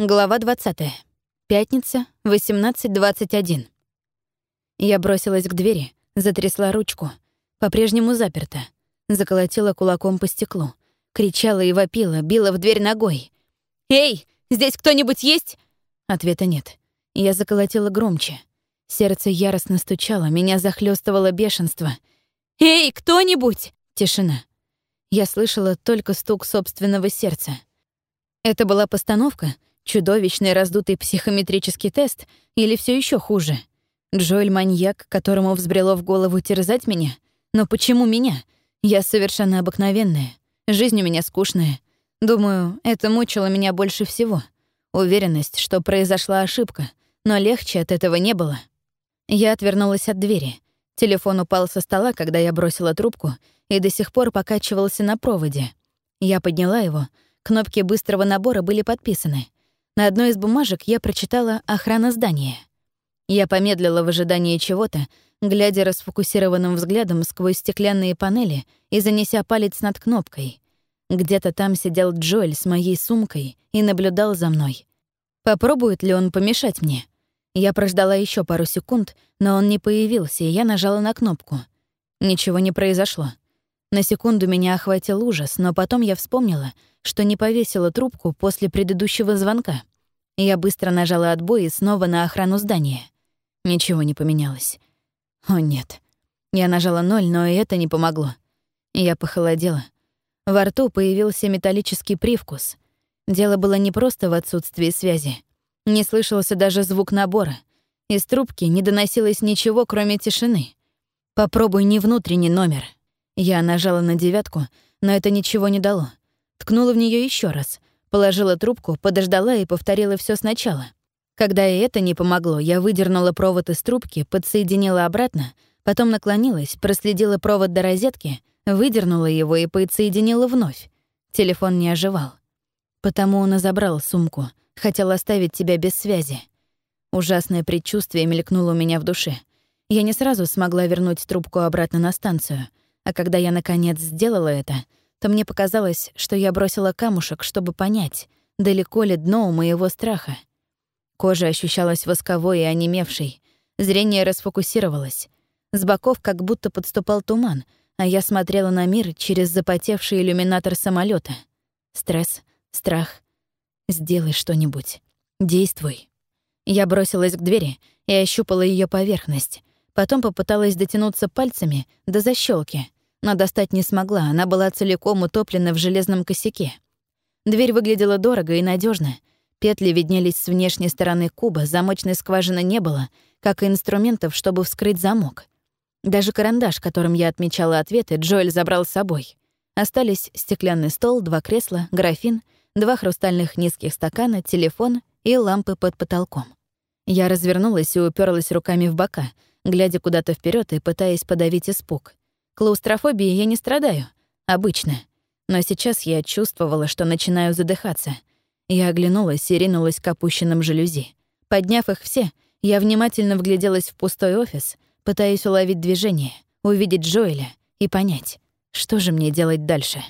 Глава 20. Пятница, 18.21. Я бросилась к двери, затрясла ручку. По-прежнему заперта. Заколотила кулаком по стеклу. Кричала и вопила, била в дверь ногой. «Эй, здесь кто-нибудь есть?» Ответа нет. Я заколотила громче. Сердце яростно стучало, меня захлестывало бешенство. «Эй, кто-нибудь!» Тишина. Я слышала только стук собственного сердца. Это была постановка — Чудовищный раздутый психометрический тест или все еще хуже? Джоэль — маньяк, которому взбрело в голову терзать меня? Но почему меня? Я совершенно обыкновенная. Жизнь у меня скучная. Думаю, это мучило меня больше всего. Уверенность, что произошла ошибка, но легче от этого не было. Я отвернулась от двери. Телефон упал со стола, когда я бросила трубку, и до сих пор покачивался на проводе. Я подняла его, кнопки быстрого набора были подписаны — на одной из бумажек я прочитала «Охрана здания». Я помедлила в ожидании чего-то, глядя расфокусированным взглядом сквозь стеклянные панели и занеся палец над кнопкой. Где-то там сидел Джоэль с моей сумкой и наблюдал за мной. Попробует ли он помешать мне? Я прождала еще пару секунд, но он не появился, и я нажала на кнопку. Ничего не произошло. На секунду меня охватил ужас, но потом я вспомнила, что не повесила трубку после предыдущего звонка. Я быстро нажала отбой и снова на охрану здания. Ничего не поменялось. О, нет. Я нажала ноль, но и это не помогло. Я похолодела. Во рту появился металлический привкус. Дело было не просто в отсутствии связи. Не слышался даже звук набора. Из трубки не доносилось ничего, кроме тишины. «Попробуй не внутренний номер». Я нажала на девятку, но это ничего не дало. Ткнула в нее еще раз, Положила трубку, подождала и повторила все сначала. Когда и это не помогло, я выдернула провод из трубки, подсоединила обратно, потом наклонилась, проследила провод до розетки, выдернула его и подсоединила вновь. Телефон не оживал. Потому он и забрал сумку, хотел оставить тебя без связи. Ужасное предчувствие мелькнуло у меня в душе. Я не сразу смогла вернуть трубку обратно на станцию, а когда я наконец сделала это — то мне показалось, что я бросила камушек, чтобы понять, далеко ли дно у моего страха. Кожа ощущалась восковой и онемевшей, зрение расфокусировалось. С боков как будто подступал туман, а я смотрела на мир через запотевший иллюминатор самолета. Стресс, страх. Сделай что-нибудь. Действуй. Я бросилась к двери и ощупала ее поверхность. Потом попыталась дотянуться пальцами до защелки, но достать не смогла, она была целиком утоплена в железном косяке. Дверь выглядела дорого и надежно. Петли виднелись с внешней стороны куба, замочной скважины не было, как и инструментов, чтобы вскрыть замок. Даже карандаш, которым я отмечала ответы, Джоэль забрал с собой. Остались стеклянный стол, два кресла, графин, два хрустальных низких стакана, телефон и лампы под потолком. Я развернулась и уперлась руками в бока, глядя куда-то вперед и пытаясь подавить испуг. Клаустрофобией я не страдаю, обычно. Но сейчас я чувствовала, что начинаю задыхаться. Я оглянулась и ринулась к опущенным жалюзи. Подняв их все, я внимательно вгляделась в пустой офис, пытаясь уловить движение, увидеть Джоэля и понять, что же мне делать дальше.